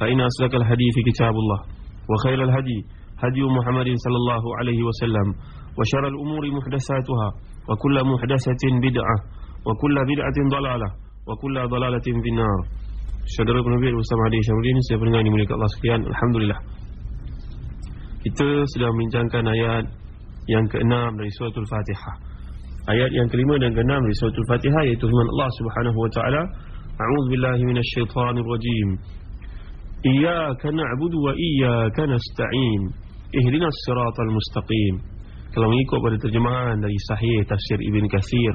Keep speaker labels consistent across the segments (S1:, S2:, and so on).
S1: فإن أصدق الحديث كتاب الله وخير الهدي هدي محمد صلى الله عليه وسلم وشر الأمور محدثاتها وكل محدثة بدعة وكل بدعة ضلالة وكل ضلالة في النار Saudara Nabi bersama Hadir Syamudin Saya pendengar ini mulia Allah sekalian Alhamdulillah Kita sedang membincangkan ayat Yang keenam dari suratul Fatihah Ayat yang kelima dan keenam dari suratul Fatihah Iaitu firman Allah subhanahu wa ta'ala A'udhu billahi minasyaitanir rajim Iyaka na'budu wa iyaka nasta'in. Ihdinas siratal mustaqim. Kalau mengikut pada terjemahan dari sahih tafsir Ibn Kathir.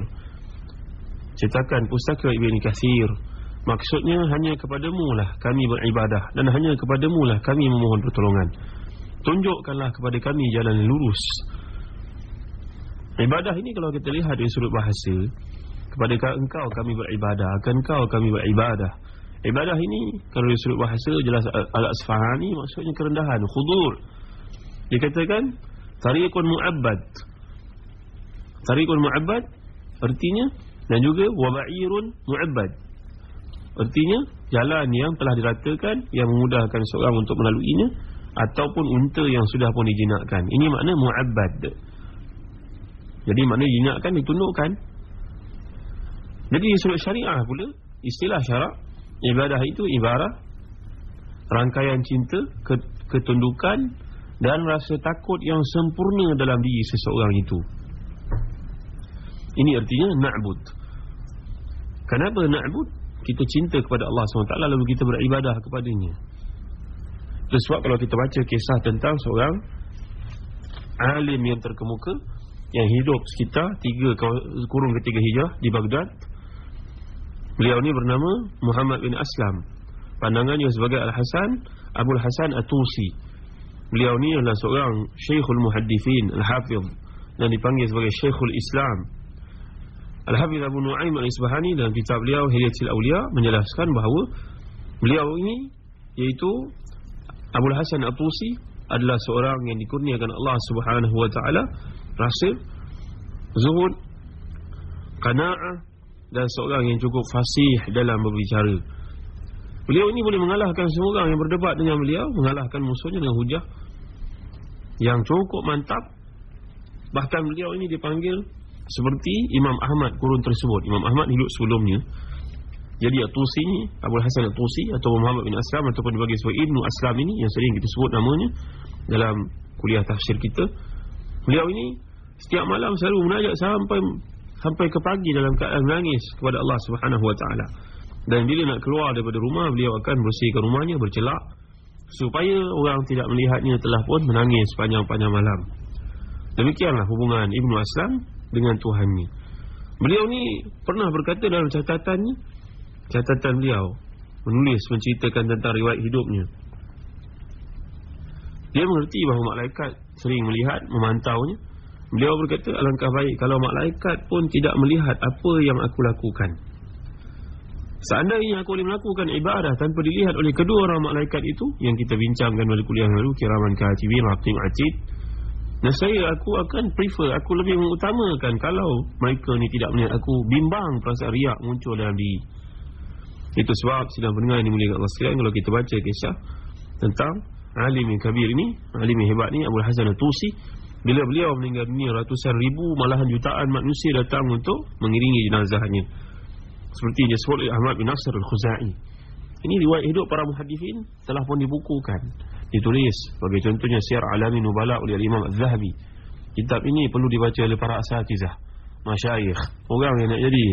S1: Cetakan pustaka Ibn Kathir. Maksudnya hanya kepadamu lah kami beribadah Dan hanya kepadamu lah kami memohon pertolongan. Tunjukkanlah kepada kami jalan lurus. Ibadah ini kalau kita lihat dari sudut bahasa Kepada engkau kami beribadah Akan engkau kami beribadah Ibadah ini kalau dari sudut bahasa jelas al-asfahani maksudnya kerendahan, khudur. Dikatakan tariqun mu'abbad. Tariqun mu'abbad artinya dan juga waba'irun mu'abbad. Artinya jalan yang telah diratakan yang memudahkan seorang untuk melaluinya ataupun unta yang sudah pun dijinakkan. Ini makna mu'abbad. Jadi makna dijinakkan ditundukkan. Jadi sudut syariah pula istilah syarak Ibadah itu ibarat rangkaian cinta, ketundukan dan rasa takut yang sempurna dalam diri seseorang itu. Ini artinya na'bud. Kenapa na'bud? Kita cinta kepada Allah SWT lalu kita beribadah kepadanya. Itu sebab kalau kita baca kisah tentang seorang alim yang terkemuka yang hidup sekitar tiga kurung ketiga hijrah di Baghdad Beliau ni bernama Muhammad bin Aslam. Pandangannya sebagai Al-Hasan Abul Hasan At-Tusi. Beliau ni adalah seorang Syekhul Muhaddifin Al-Hafidh Dan dipanggil sebagai Syekhul Islam. Al-Hafidh Abu Nu'aim Al-Isbahani Dalam kitab beliau Hilyatil Awliya Menjelaskan bahawa Beliau ini Iaitu Abul Hasan At-Tusi Adalah seorang yang dikurniakan Allah Subhanahu Wa Taala Rasa Zuhud Kana'ah dan seorang yang cukup fasih dalam berbicara. Beliau ini boleh mengalahkan semua orang yang berdebat dengan beliau, mengalahkan musuhnya dengan hujah yang cukup mantap. Bahkan beliau ini dipanggil seperti Imam Ahmad kurun tersebut. Imam Ahmad hidup sebelumnya. Jadi Atusi ini, Abu Hasan Atusi atau Muhammad bin Aslam ataupun dipanggil sebagai Ibnu Aslam ini yang sering kita sebut namanya dalam kuliah tafsir kita. Beliau ini setiap malam selalu menajak sampai sampai ke pagi dalam keadaan menangis kepada Allah Subhanahu wa taala. Dan bila nak keluar daripada rumah, beliau akan bersihkan rumahnya, bercelak supaya orang tidak melihatnya telah pun menangis sepanjang-panjang malam. Demikianlah hubungan Ibnu Aslam dengan Tuhannya. Beliau ni pernah berkata dalam catatannya, catatan beliau menulis menceritakan tentang riwayat hidupnya. Dia mengerti bahawa malaikat sering melihat, memantaunya Beliau berkata alangkah baik kalau malaikat pun tidak melihat apa yang aku lakukan. Seandainya aku boleh melakukan ibadah tanpa dilihat oleh kedua orang malaikat itu yang kita bincangkan pada kuliah lalu kiraman katibin raqib atid. Nasaya aku akan prefer aku lebih mengutamakan kalau mereka ni tidak melihat aku bimbang perasaan riak muncul dalam diri. Itu sebab sedang pendengar ini mulia Allah sekalian kalau kita baca kisah tentang alim yang kabir ini, alim yang hebat ni Abu Hasan Al-Tusi bila beliau meninggal dunia ratusan ribu malahan jutaan manusia datang untuk mengiringi jenazahnya. Seperti yang disebut oleh Ahmad bin Nasr al-Khuzai. Ini riwayat hidup para muhadifin telah pun dibukukan ditulis Bagi contohnya Syiar Alami Nubala oleh Imam Az-Zahabi Kitab ini perlu dibaca oleh para asatizah Masyayikh Orang yang nak jadi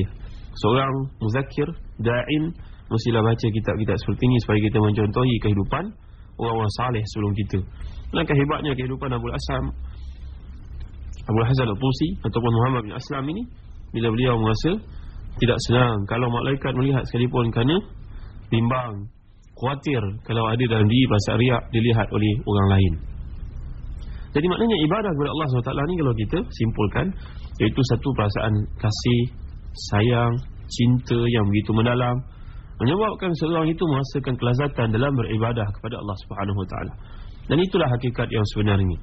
S1: Seorang muzakir Da'in Mestilah baca kitab-kitab seperti ini Supaya kita mencontohi kehidupan Orang-orang salih sebelum kita Alangkah hebatnya kehidupan Abu Asam Abu Hasan Al-Tusi Ataupun Muhammad bin Aslam ini Bila beliau merasa Tidak senang Kalau malaikat melihat sekalipun Kerana Bimbang Khawatir Kalau ada dalam diri Pasal riak Dilihat oleh orang lain. Jadi maknanya ibadah kepada Allah SWT ni Kalau kita simpulkan Iaitu satu perasaan kasih Sayang Cinta yang begitu mendalam Menyebabkan seorang itu merasakan kelazatan Dalam beribadah kepada Allah SWT Dan itulah hakikat yang sebenarnya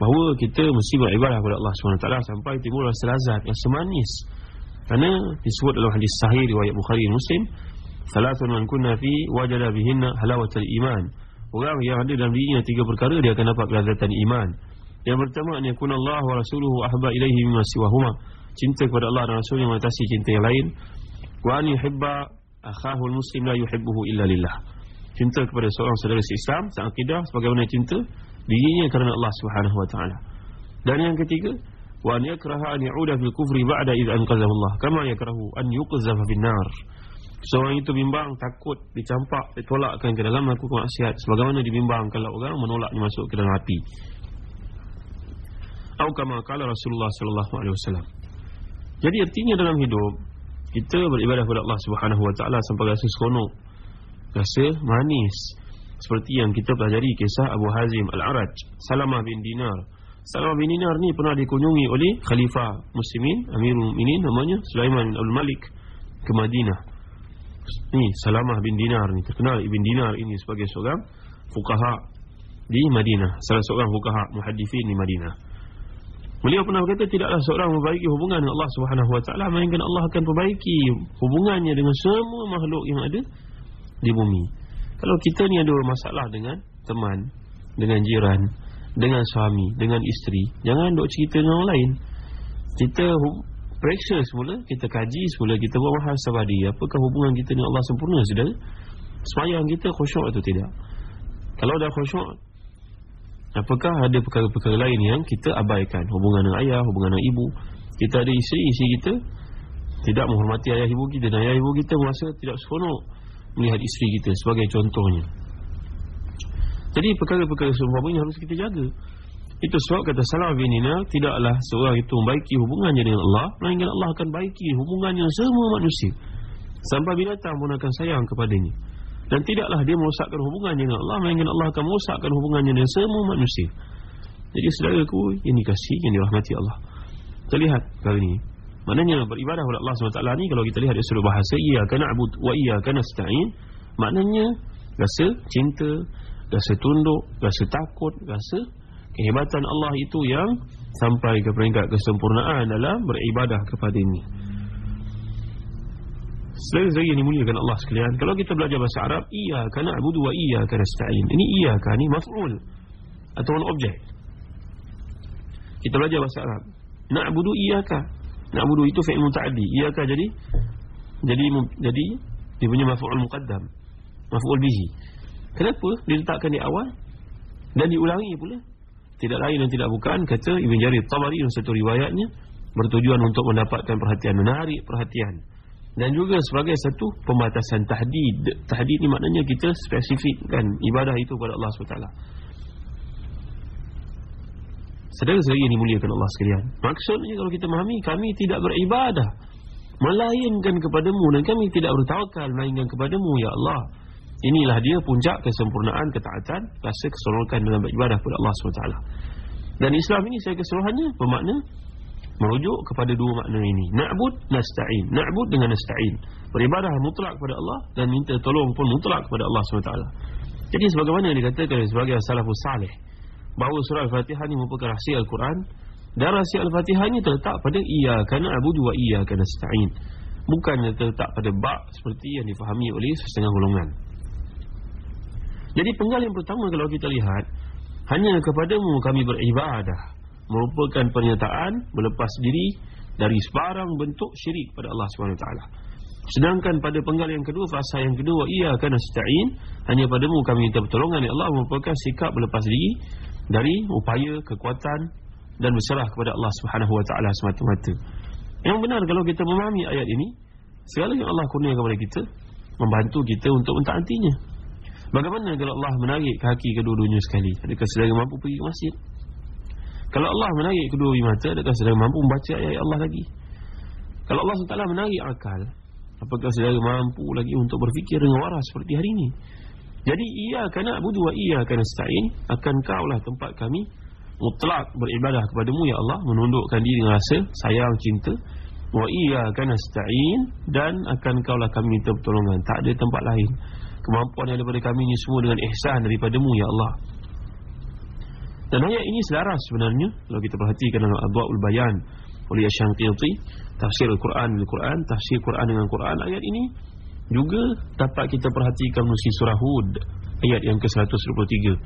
S1: Bahawa kita mesti beribadah kepada Allah SWT Sampai timbul rasa lazat yang semanis. Kerana disebut dalam hadis sahih Riwayat Bukhari Muslim Salatun man kunna fi wajada bihinna halawatul iman. Orang yang ada dalam dirinya tiga perkara Dia akan dapat kelazatan iman. Yang pertama An yakuna Allah wa rasuluhu ahba ilaihi mimma siwahuma. Cinta kepada Allah dan Rasul yang mengatasi cinta yang lain. Wa an yuhibba akhahul muslim la yuhibbuhu illa lillah. Cinta kepada seorang saudara Islam Sang akidah sebagaimana cinta Dirinya kerana Allah subhanahu wa ta'ala Dan yang ketiga Wa an yakraha an ya'uda fil kufri ba'da idh anqazahu Allah Kama yakrahu an yuqzafa bin nar Seorang itu bimbang takut dicampak ditolakkan ke dalam melakukan maksiat sebagaimana dibimbang kalau orang menolaknya masuk ke dalam api. Atau kama kala Rasulullah sallallahu alaihi wasallam. Jadi artinya dalam hidup kita beribadah kepada Allah Subhanahu wa taala sampai rasa seronok, rasa manis. Seperti yang kita pelajari kisah Abu Hazim Al-Araj, Salamah bin Dinar. Salamah bin Dinar ni pernah dikunjungi oleh Khalifah Muslimin, Amirul Mukminin namanya Sulaiman bin Abdul Malik ke Madinah. Ni Salamah bin Dinar ni terkenal Ibn Dinar ini sebagai seorang fukaha di Madinah, salah seorang fukaha muhaddithin di Madinah. Beliau pernah berkata tidaklah seorang memperbaiki hubungan dengan Allah Subhanahu wa taala melainkan Allah akan perbaiki hubungannya dengan semua makhluk yang ada di bumi. Kalau kita ni ada masalah dengan teman, dengan jiran, dengan suami, dengan isteri, jangan dok cerita dengan orang lain. Kita periksa semula, kita kaji semula, kita buat muhasabah dia. Apakah hubungan kita dengan Allah sempurna sudah? Semayang kita khusyuk atau tidak? Kalau dah khusyuk, apakah ada perkara-perkara lain yang kita abaikan? Hubungan dengan ayah, hubungan dengan ibu. Kita ada isteri, isteri kita tidak menghormati ayah ibu kita dan ayah ibu kita merasa tidak seronok melihat isteri kita sebagai contohnya. Jadi perkara-perkara seumpama ini harus kita jaga. Itu sebab kata Salam bin Nina Tidaklah seorang itu membaiki hubungannya dengan Allah Melainkan Allah akan baiki hubungannya semua manusia. Sampai binatang pun akan sayang kepadanya. Dan tidaklah dia merosakkan hubungannya dengan Allah Melainkan Allah akan merosakkan hubungannya dengan semua manusia. Jadi saudaraku yang dikasih, yang dirahmati Allah. Kita lihat kali ini Maknanya beribadah kepada Allah SWT ni Kalau kita lihat dari sudut bahasa Ia akan na'bud wa ia akan nasta'in Maknanya Rasa cinta Rasa tunduk Rasa takut Rasa kehebatan Allah itu yang sampai ke peringkat kesempurnaan dalam beribadah kepada ini. Selain yang dimuliakan Allah sekalian Kalau kita belajar bahasa Arab Iya kana abudu wa iya kana sta'in Ini iya kan ini maf'ul Atau objek Kita belajar bahasa Arab. Na'budu iya ka Na'budu itu fi'il muta'adi Iya ka jadi Jadi jadi Dia punya maf'ul muqaddam Maf'ul bihi. Kenapa? Diletakkan di awal Dan diulangi pula. Tidak lain dan tidak bukan kata Ibn Jarir Tabari dalam satu riwayatnya bertujuan untuk mendapatkan perhatian menarik perhatian. Dan juga sebagai satu pembatasan tahdid. Tahdid ni maknanya kita spesifikkan ibadah itu kepada Allah SWT sedang-sedang yang dimuliakan Allah sekalian maksudnya kalau kita memahami kami tidak beribadah melainkan kepadamu dan kami tidak bertawakal melainkan kepadamu ya Allah Inilah dia puncak kesempurnaan ketaatan rasa keseronokan dalam beribadah kepada Allah SWT. Dan Islam ini saya keseluruhannya bermakna merujuk kepada dua makna ini. Na'bud, nasta'in. Na'bud dengan nasta'in. Beribadah mutlak kepada Allah dan minta tolong pun mutlak kepada Allah SWT. Jadi sebagaimana dikatakan sebagai salafus salih bahawa surah Al-Fatihah ini merupakan rahsia Al-Quran dan rahsia Al-Fatihah ini terletak pada iya kana abudu wa iya kana nasta'in. Bukannya terletak pada bak seperti yang difahami oleh setengah golongan. Jadi penggal yang pertama kalau kita lihat Hanya kepadamu kami beribadah Merupakan pernyataan Melepas diri Dari sebarang bentuk syirik pada Allah SWT Sedangkan pada penggal yang kedua Fasa yang kedua Ia akan nasta'in Hanya padamu kami minta pertolongan Ya Allah merupakan sikap berlepas diri Dari upaya, kekuatan Dan berserah kepada Allah subhanahu wa ta'ala Semata-mata. Yang benar kalau kita memahami ayat ini Segala yang Allah kurnia kepada kita Membantu kita untuk mentaatinya. Bagaimana kalau Allah menarik kaki kedua-duanya sekali? Adakah saudara mampu pergi ke masjid? Kalau Allah menarik kedua mata Adakah saudara mampu membaca ayat Allah lagi? Kalau Allah SWT menarik akal Apakah saudara mampu lagi untuk berfikir dengan waras seperti hari ini Jadi ia akan budu wa ia akan stain Akan kaulah tempat kami Mutlak beribadah kepadamu ya Allah Menundukkan diri dengan rasa sayang cinta Wa iya kana sta'in dan akan kaulah kami minta pertolongan. Tak ada tempat lain. Kemampuan yang daripada kami ini semua dengan ihsan daripadamu ya Allah. Dan ayat ini selaras sebenarnya kalau kita perhatikan dalam Adwaul Bayan oleh Asy-Syanqiti, tafsir Al-Quran dengan Quran, tafsir Quran dengan Quran ayat ini juga dapat kita perhatikan musi surah Hud ayat yang ke-123.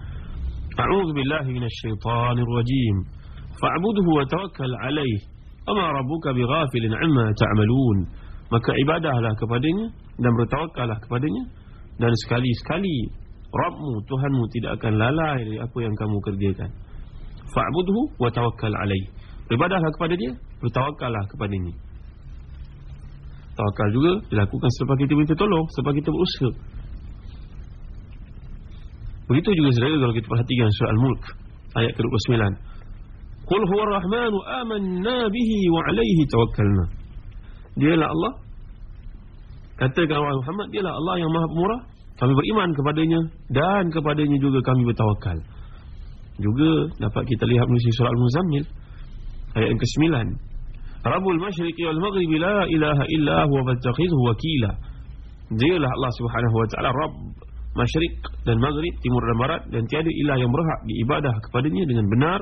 S1: A'udzu billahi minasyaitonir rajim. Fa'budhu wa tawakkal 'alaihi Ama rabbuka bighafilin amma ta'malun. Maka ibadahlah kepadanya dan bertawakallah kepadanya dan sekali-sekali Rabbmu Tuhanmu tidak akan lalai dari apa yang kamu kerjakan. Fa'budhu wa tawakkal alaih. Ibadahlah kepada dia, bertawakallah kepadanya. Tawakal juga dilakukan selepas kita minta tolong, selepas kita berusaha. Begitu juga saudara kalau kita perhatikan surah Al-Mulk ayat ke-29. Qul huwa rahmanu amanna bihi wa alaihi tawakkalna. Dialah Allah. Katakan wahai Muhammad, dialah Allah yang Maha Pemurah. Kami beriman kepadanya dan kepadanya juga kami bertawakal. Juga dapat kita lihat melalui surah Al-Muzammil ayat yang ke-9. Rabbul masyriqi wal maghribi la ilaha illa huwa fattakhidhu wakila. Dialah Allah Subhanahu wa taala Rabb masyriq dan maghrib, timur dan barat dan tiada ilah yang berhak diibadah kepadanya dengan benar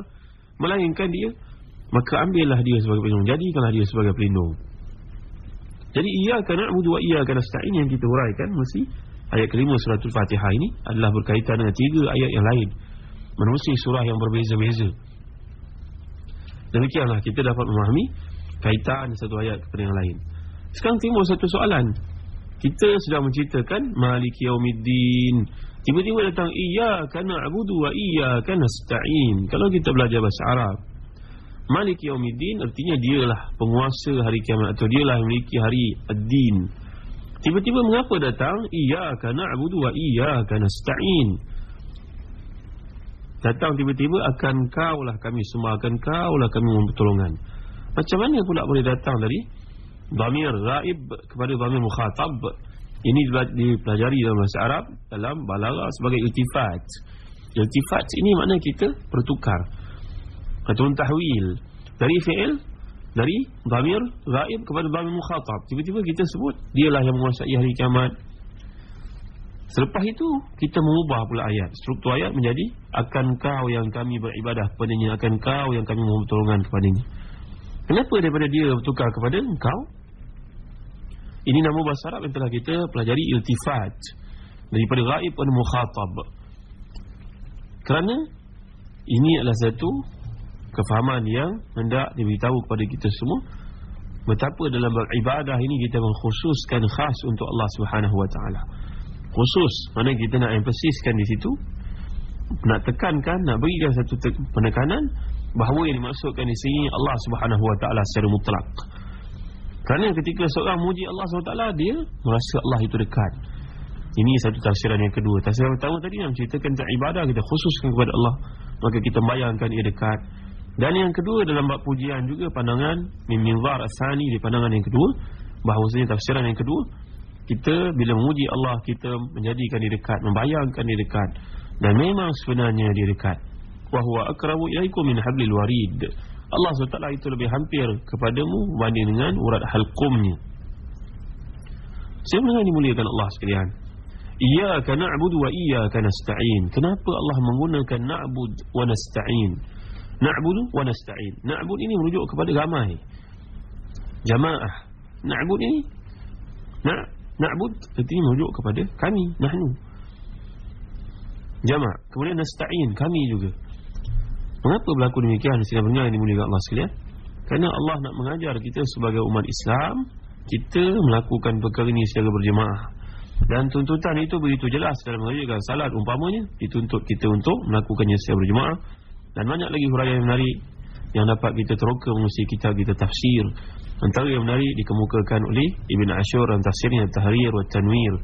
S1: melainkan dia maka ambillah dia sebagai pelindung. Jadikanlah dia sebagai pelindung. Jadi ia akan na'budu wa ia akan nasta'in yang kita huraikan mesti ayat kelima surah al-fatihah ini adalah berkaitan dengan tiga ayat yang lain. Menerusi surah yang berbeza-beza. Demikianlah kita dapat memahami kaitan satu ayat kepada yang lain sekarang timbul satu soalan kita sedang menceritakan maliki yaumiddin Tiba-tiba datang iyyaka na'budu wa iyyaka nasta'in. Kalau kita belajar bahasa Arab, Malik Yaumiddin artinya dialah penguasa hari kiamat atau dialah yang memiliki hari ad-din. Tiba-tiba mengapa datang iyyaka na'budu wa iyyaka nasta'in? Datang tiba-tiba akan kau lah kami semua akan kau lah kami pertolongan. Macam mana pula boleh datang dari dhamir ghaib kepada dhamir mukhatab? Ini dipelajari dalam bahasa Arab dalam balaghah sebagai iltifat. Iltifat ini makna kita bertukar atau tahwil dari fi'il dari dhamir ghaib kepada dhamir mukhatab. Tiba-tiba kita sebut dialah yang menguasai hari kiamat. Selepas itu kita mengubah pula ayat. Struktur ayat menjadi akan kau yang kami beribadah kepadanya, akan kau yang kami mohon pertolongan kepadanya. Kenapa daripada dia bertukar kepada engkau? Ini nama bahasa Arab yang telah kita pelajari iltifat daripada ghaib kepada mukhatab. Kerana ini adalah satu kefahaman yang hendak diberitahu kepada kita semua betapa dalam beribadah ini kita mengkhususkan khas untuk Allah Subhanahu wa taala. Khusus mana kita nak emphasiskan di situ nak tekankan nak berikan satu penekanan bahawa yang dimaksudkan di sini Allah Subhanahu wa taala secara mutlak. Kerana ketika seorang muji Allah SWT Dia merasa Allah itu dekat. Ini satu tafsiran yang kedua. Tafsiran pertama tadi yang menceritakan tentang ibadah Kita khususkan kepada Allah Maka kita bayangkan ia dekat. Dan yang kedua dalam bab pujian juga Pandangan Mimizar Asani di pandangan yang kedua Bahawasanya tafsiran yang kedua Kita bila memuji Allah Kita menjadikan dia dekat Membayangkan dia dekat. Dan memang sebenarnya dia dekat Wahuwa akrabu ilaikum min hablil warid Allah SWT itu lebih hampir kepadamu berbanding dengan urat halqumnya. Siapa yang dimuliakan Allah sekalian? Iyyaka na'budu wa iyyaka nasta'in. Kenapa Allah menggunakan na'bud wa nasta'in? Na'budu wa nasta'in. Na'bud ini merujuk kepada ramai. Jamaah. Na'bud ini na' na'bud artinya merujuk kepada kami, nahnu. Jamaah. Kemudian nasta'in kami juga. Mengapa berlaku demikian? Sila pendengar yang dimuliakan Allah sekalian. Kerana Allah nak mengajar kita sebagai umat Islam kita melakukan perkara ini secara berjemaah. Dan tuntutan itu begitu jelas dalam mengajarkan salat umpamanya dituntut kita untuk melakukannya secara berjemaah. Dan banyak lagi huraian yang menarik yang dapat kita teroka mengusi kita kita tafsir. Antara yang menarik dikemukakan oleh Ibn Ashur dan tafsirnya Tahrir wa Tanwir.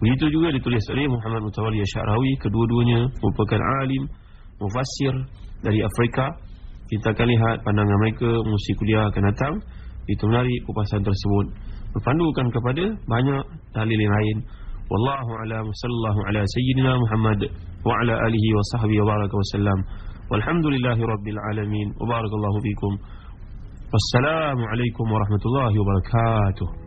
S1: Begitu juga ditulis oleh Muhammad Mutawali Syarawi kedua-duanya merupakan alim mufassir dari Afrika. Kita akan lihat pandangan mereka mengusi kuliah akan datang. Itu menarik kupasan tersebut. Berpandukan kepada banyak dalil yang lain. Wallahu alam sallallahu ala sayyidina muhammad wa ala alihi wa sahbihi wa baraka wasallam walhamdulillahi rabbil alamin. Wa barakallahu fikum. Wassalamu alaikum warahmatullahi wabarakatuh